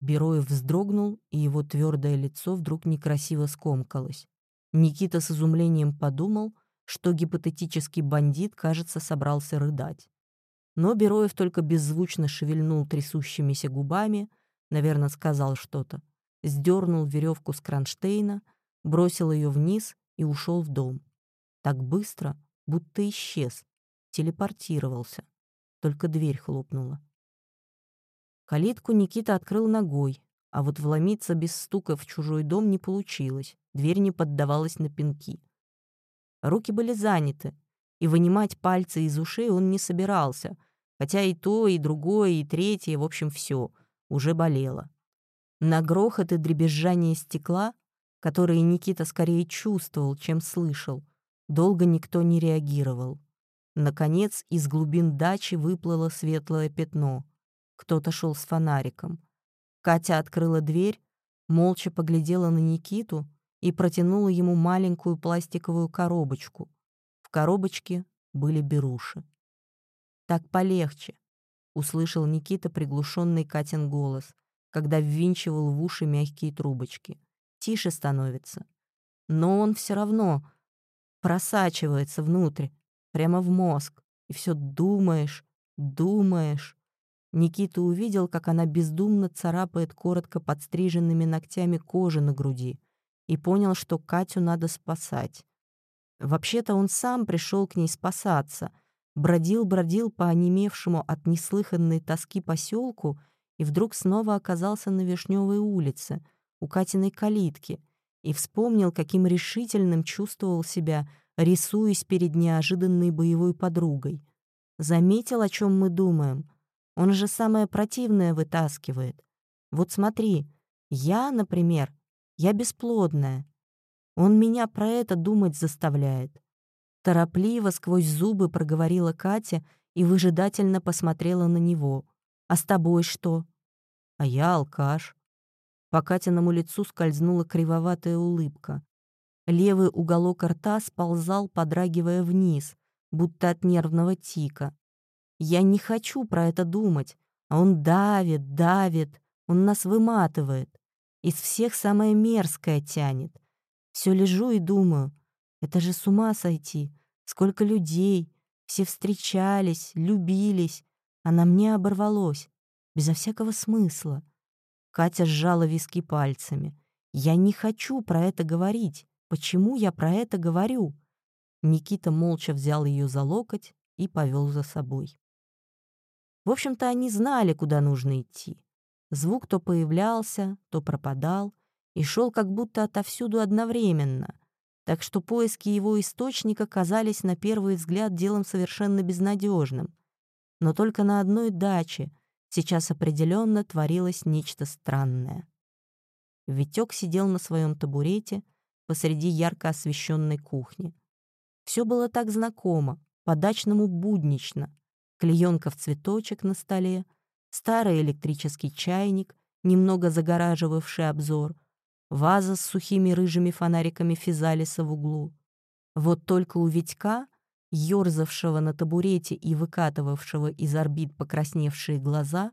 Бероев вздрогнул, и его твердое лицо вдруг некрасиво скомкалось. Никита с изумлением подумал, что гипотетический бандит, кажется, собрался рыдать. Но Бероев только беззвучно шевельнул трясущимися губами, наверное, сказал что-то, сдернул веревку с кронштейна, бросил ее вниз и ушел в дом. Так быстро, будто исчез, телепортировался. Только дверь хлопнула. Калитку Никита открыл ногой, а вот вломиться без стука в чужой дом не получилось, дверь не поддавалась на пинки. Руки были заняты, и вынимать пальцы из ушей он не собирался, хотя и то, и другое, и третье, в общем, все уже болело. На грохот и дребезжание стекла, которые Никита скорее чувствовал, чем слышал, долго никто не реагировал. Наконец, из глубин дачи выплыло светлое пятно. Кто-то шел с фонариком. Катя открыла дверь, молча поглядела на Никиту и протянула ему маленькую пластиковую коробочку, коробочке были беруши. «Так полегче», — услышал Никита приглушенный Катин голос, когда ввинчивал в уши мягкие трубочки. «Тише становится». Но он все равно просачивается внутрь, прямо в мозг, и все думаешь, думаешь. Никита увидел, как она бездумно царапает коротко подстриженными ногтями кожи на груди, и понял, что Катю надо спасать. Вообще-то он сам пришел к ней спасаться, бродил-бродил по онемевшему от неслыханной тоски поселку и вдруг снова оказался на Вишневой улице, у Катиной калитки, и вспомнил, каким решительным чувствовал себя, рисуясь перед неожиданной боевой подругой. Заметил, о чем мы думаем. Он же самое противное вытаскивает. Вот смотри, я, например, я бесплодная, он меня про это думать заставляет. Торопливо сквозь зубы проговорила Катя и выжидательно посмотрела на него. «А с тобой что?» «А я алкаш». По Катиному лицу скользнула кривоватая улыбка. Левый уголок рта сползал, подрагивая вниз, будто от нервного тика. «Я не хочу про это думать, а он давит, давит, он нас выматывает. Из всех самое мерзкое тянет. Все лежу и думаю, Это же с ума сойти. Сколько людей. Все встречались, любились. А на мне оборвалось. Безо всякого смысла. Катя сжала виски пальцами. «Я не хочу про это говорить. Почему я про это говорю?» Никита молча взял ее за локоть и повел за собой. В общем-то, они знали, куда нужно идти. Звук то появлялся, то пропадал и шел как будто отовсюду одновременно, так что поиски его источника казались на первый взгляд делом совершенно безнадежным. Но только на одной даче сейчас определенно творилось нечто странное. Витек сидел на своем табурете посреди ярко освещенной кухни. Все было так знакомо, по-дачному буднично. Клеенка в цветочек на столе, старый электрический чайник, немного загораживавший обзор, ваза с сухими рыжими фонариками физалиса в углу. Вот только у Витька, ёрзавшего на табурете и выкатывавшего из орбит покрасневшие глаза,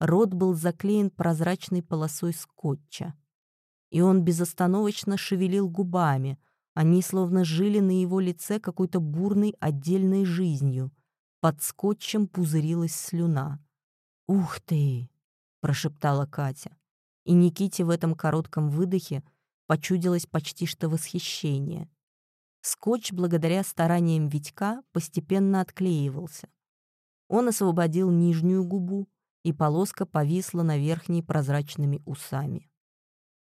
рот был заклеен прозрачной полосой скотча. И он безостановочно шевелил губами, они словно жили на его лице какой-то бурной отдельной жизнью. Под скотчем пузырилась слюна. «Ух ты!» — прошептала Катя. И Никите в этом коротком выдохе почудилось почти что восхищение. Скотч, благодаря стараниям Витька, постепенно отклеивался. Он освободил нижнюю губу, и полоска повисла на верхней прозрачными усами.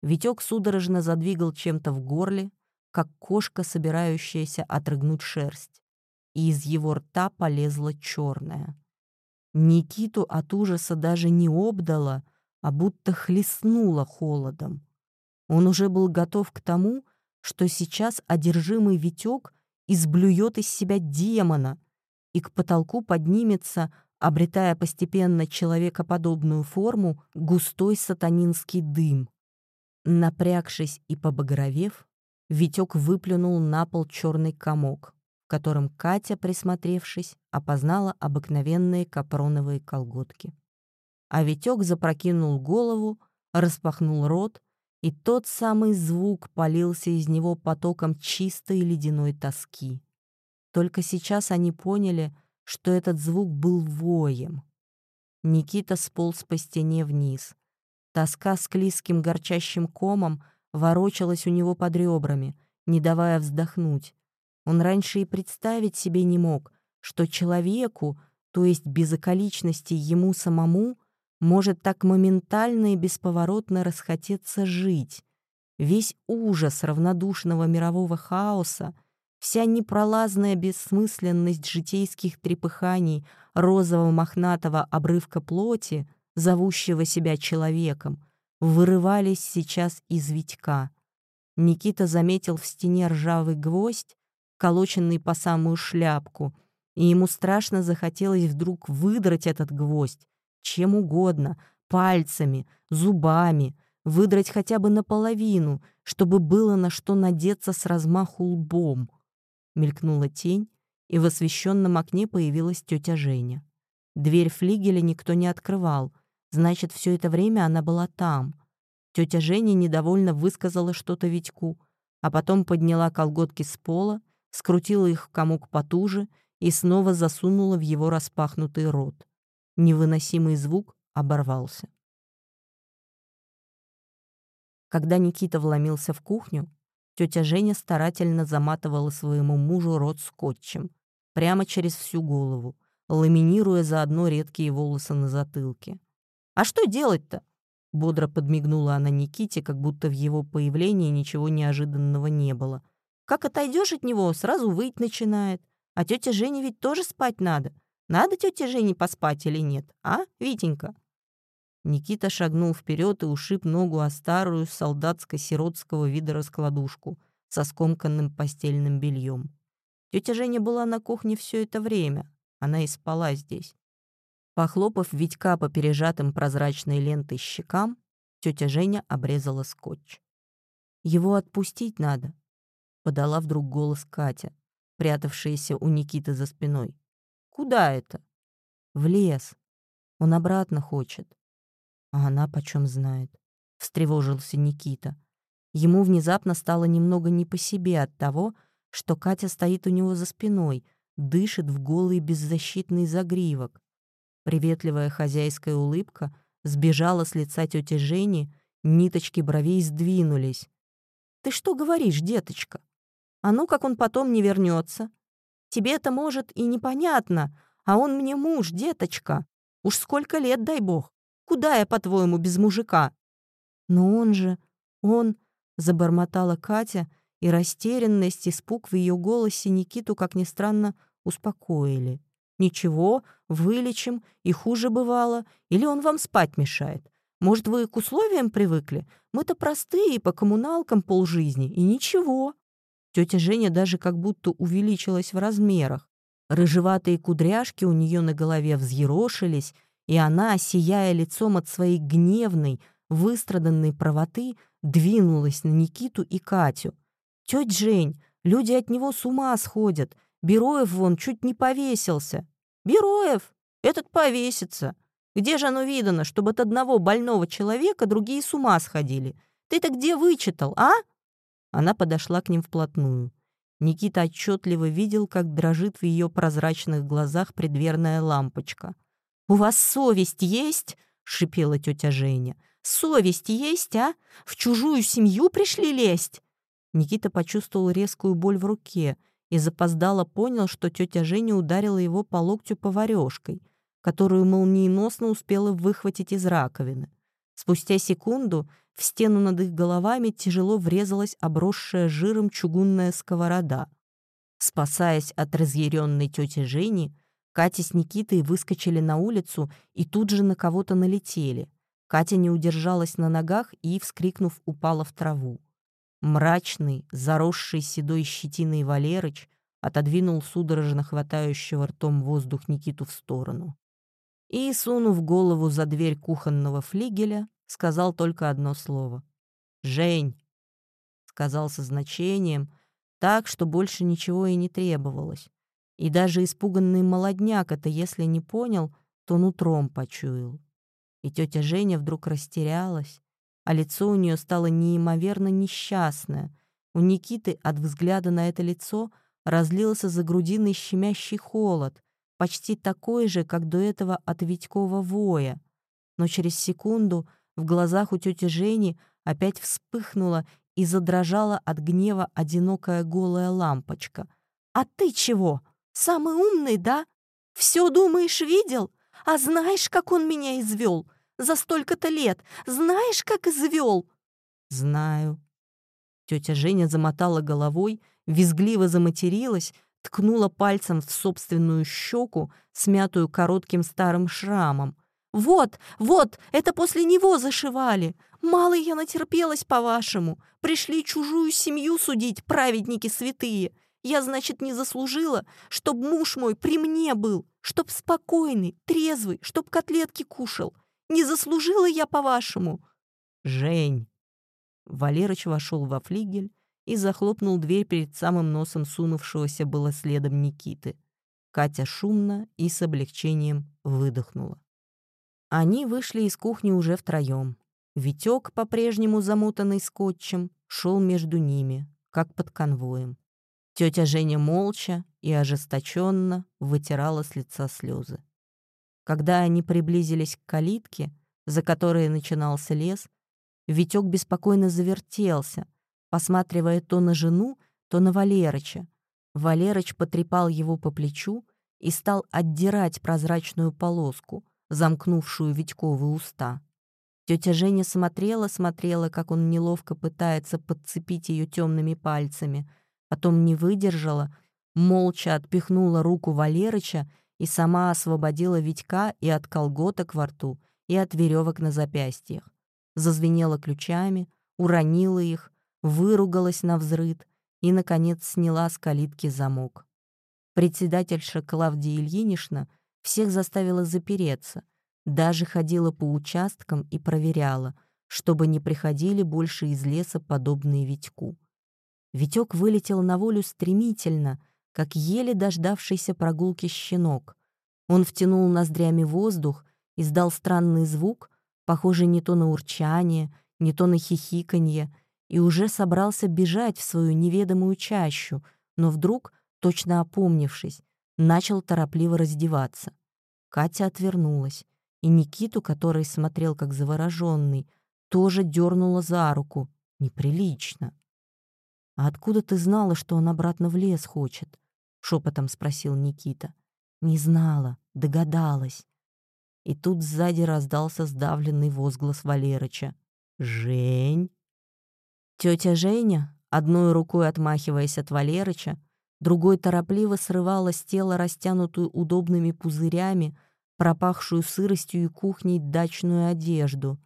Витек судорожно задвигал чем-то в горле, как кошка, собирающаяся отрыгнуть шерсть, и из его рта полезла черная. Никиту от ужаса даже не обдало, а будто хлестнуло холодом. Он уже был готов к тому, что сейчас одержимый Витек изблюет из себя демона и к потолку поднимется, обретая постепенно человекоподобную форму, густой сатанинский дым. Напрягшись и побагровев, Витек выплюнул на пол черный комок, в котором Катя, присмотревшись, опознала обыкновенные капроновые колготки. А Витек запрокинул голову, распахнул рот, и тот самый звук полился из него потоком чистой ледяной тоски. Только сейчас они поняли, что этот звук был воем. Никита сполз по стене вниз. Тоска с клизким горчащим комом ворочалась у него под ребрами, не давая вздохнуть. Он раньше и представить себе не мог, что человеку, то есть без околичности ему самому, может так моментально и бесповоротно расхотеться жить. Весь ужас равнодушного мирового хаоса, вся непролазная бессмысленность житейских трепыханий розово-мохнатого обрывка плоти, зовущего себя человеком, вырывались сейчас из Витька. Никита заметил в стене ржавый гвоздь, колоченный по самую шляпку, и ему страшно захотелось вдруг выдрать этот гвоздь, чем угодно, пальцами, зубами, выдрать хотя бы наполовину, чтобы было на что надеться с размаху лбом. Мелькнула тень, и в освещенном окне появилась тетя Женя. Дверь флигеля никто не открывал — Значит, все это время она была там. Тетя Женя недовольно высказала что-то Витьку, а потом подняла колготки с пола, скрутила их в комок потуже и снова засунула в его распахнутый рот. Невыносимый звук оборвался. Когда Никита вломился в кухню, тетя Женя старательно заматывала своему мужу рот скотчем, прямо через всю голову, ламинируя заодно редкие волосы на затылке. А что делать-то?» Бодро подмигнула она Никите, как будто в его появлении ничего неожиданного не было. «Как отойдешь от него, сразу выть начинает. А тетя Жене ведь тоже спать надо. Надо тете Жене поспать или нет, а, Витенька?» Никита шагнул вперед и ушиб ногу о старую солдатско-сиротского вида раскладушку со скомканным постельным бельем. Тетя Женя была на кухне все это время. Она и спала здесь. Похлопав Витька по пережатым прозрачной лентой щекам, тетя Женя обрезала скотч. «Его отпустить надо», — подала вдруг голос Катя, прятавшаяся у Никиты за спиной. «Куда это?» «В лес. Он обратно хочет». «А она почем знает?» — встревожился Никита. Ему внезапно стало немного не по себе от того, что Катя стоит у него за спиной, дышит в голый беззащитный загривок. Приветливая хозяйская улыбка сбежала с лица тети Жени, ниточки бровей сдвинулись. «Ты что говоришь, деточка? А ну, как он потом не вернется? Тебе это, может, и непонятно, а он мне муж, деточка. Уж сколько лет, дай бог. Куда я, по-твоему, без мужика?» «Но он же... он...» — забормотала Катя, и растерянность, испуг в ее голосе Никиту, как ни странно, успокоили. «Ничего, вылечим, и хуже бывало. Или он вам спать мешает? Может, вы к условиям привыкли? Мы-то простые, по коммуналкам полжизни, и ничего». Тетя Женя даже как будто увеличилась в размерах. Рыжеватые кудряшки у нее на голове взъерошились, и она, сияя лицом от своей гневной, выстраданной правоты, двинулась на Никиту и Катю. «Тетя Жень, люди от него с ума сходят. Бероев вон чуть не повесился». «Бероев? Этот повесится. Где же оно видано, чтобы от одного больного человека другие с ума сходили? Ты-то где вычитал, а?» Она подошла к ним вплотную. Никита отчетливо видел, как дрожит в ее прозрачных глазах предверная лампочка. «У вас совесть есть?» — шипела тетя Женя. «Совесть есть, а? В чужую семью пришли лезть?» Никита почувствовал резкую боль в руке и запоздало понял, что тетя Женя ударила его по локтю поварёшкой, которую молниеносно успела выхватить из раковины. Спустя секунду в стену над их головами тяжело врезалась обросшая жиром чугунная сковорода. Спасаясь от разъяренной тети Жени, Катя с Никитой выскочили на улицу и тут же на кого-то налетели. Катя не удержалась на ногах и, вскрикнув, упала в траву. Мрачный, заросший седой щетиной Валерыч отодвинул судорожно хватающего ртом воздух Никиту в сторону. И, сунув голову за дверь кухонного флигеля, сказал только одно слово. «Жень!» — сказал со значением, так, что больше ничего и не требовалось. И даже испуганный молодняк это, если не понял, то нутром почуял. И тетя Женя вдруг растерялась, а лицо у нее стало неимоверно несчастное. У Никиты от взгляда на это лицо разлился за грудиной щемящий холод, почти такой же, как до этого от Витькова воя. Но через секунду в глазах у тети Жени опять вспыхнула и задрожала от гнева одинокая голая лампочка. «А ты чего? Самый умный, да? Все, думаешь, видел? А знаешь, как он меня извел? за столько-то лет. Знаешь, как извел?» «Знаю». Тетя Женя замотала головой, визгливо заматерилась, ткнула пальцем в собственную щеку, смятую коротким старым шрамом. «Вот, вот, это после него зашивали. Мало я натерпелась, по-вашему. Пришли чужую семью судить, праведники святые. Я, значит, не заслужила, чтоб муж мой при мне был, чтоб спокойный, трезвый, чтоб котлетки кушал. Не заслужила я, по-вашему?» «Жень!» Валерыч вошел во флигель и захлопнул дверь перед самым носом сунувшегося было следом Никиты. Катя шумно и с облегчением выдохнула. Они вышли из кухни уже втроем. Витек, по-прежнему замотанный скотчем, шел между ними, как под конвоем. Тетя Женя молча и ожесточенно вытирала с лица слезы. Когда они приблизились к калитке, за которой начинался лес, Витек беспокойно завертелся, посматривая то на жену, то на Валерыча. Валерыч потрепал его по плечу и стал отдирать прозрачную полоску, замкнувшую Витьковы уста. Тетя Женя смотрела, смотрела, как он неловко пытается подцепить ее темными пальцами, потом не выдержала, молча отпихнула руку Валерыча и сама освободила Витька и от колготок во рту, и от веревок на запястьях. Зазвенела ключами, уронила их, выругалась на взрыд и, наконец, сняла с калитки замок. Председательша Клавдия Ильинична всех заставила запереться, даже ходила по участкам и проверяла, чтобы не приходили больше из леса подобные Витьку. Витек вылетел на волю стремительно — как еле дождавшийся прогулки щенок. Он втянул ноздрями воздух, издал странный звук, похожий не то на урчание, не то на хихиканье, и уже собрался бежать в свою неведомую чащу, но вдруг, точно опомнившись, начал торопливо раздеваться. Катя отвернулась, и Никиту, который смотрел как завороженный, тоже дернула за руку. Неприлично. «А откуда ты знала, что он обратно в лес хочет?» — шепотом спросил Никита. «Не знала, догадалась». И тут сзади раздался сдавленный возглас Валерыча. «Жень!» Тетя Женя, одной рукой отмахиваясь от Валерыча, другой торопливо срывала с тела растянутую удобными пузырями, пропахшую сыростью и кухней дачную одежду.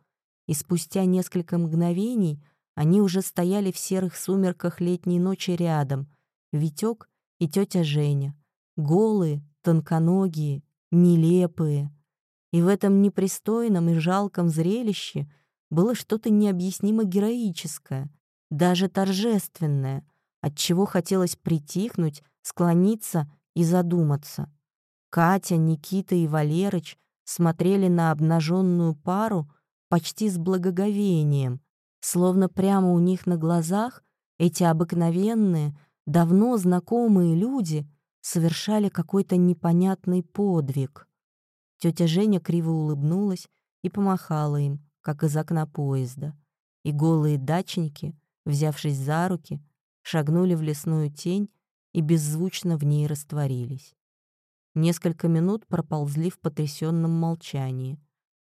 И спустя несколько мгновений они уже стояли в серых сумерках летней ночи рядом, Витек и тетя Женя, голые, тонконогие, нелепые. И в этом непристойном и жалком зрелище было что-то необъяснимо героическое, даже торжественное, от чего хотелось притихнуть, склониться и задуматься. Катя, Никита и Валерыч смотрели на обнаженную пару почти с благоговением, словно прямо у них на глазах эти обыкновенные, давно знакомые люди совершали какой-то непонятный подвиг. Тетя Женя криво улыбнулась и помахала им, как из окна поезда, и голые дачники, взявшись за руки, шагнули в лесную тень и беззвучно в ней растворились. Несколько минут проползли в потрясенном молчании.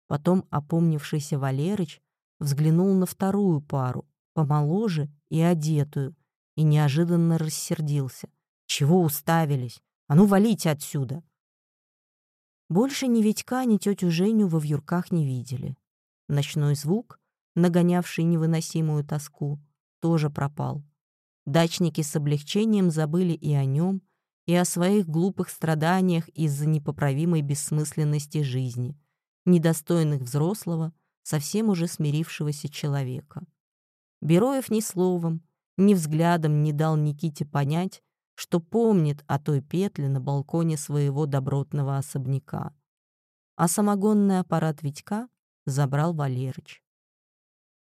Потом опомнившийся Валерыч взглянул на вторую пару, помоложе и одетую, и неожиданно рассердился. «Чего уставились? А ну, валите отсюда!» Больше ни Витька, ни тетю Женю во вьюрках не видели. Ночной звук, нагонявший невыносимую тоску, тоже пропал. Дачники с облегчением забыли и о нем, и о своих глупых страданиях из-за непоправимой бессмысленности жизни, недостойных взрослого, совсем уже смирившегося человека. Бероев ни словом, ни взглядом не дал Никите понять, что помнит о той петле на балконе своего добротного особняка. А самогонный аппарат Витька забрал Валерыч.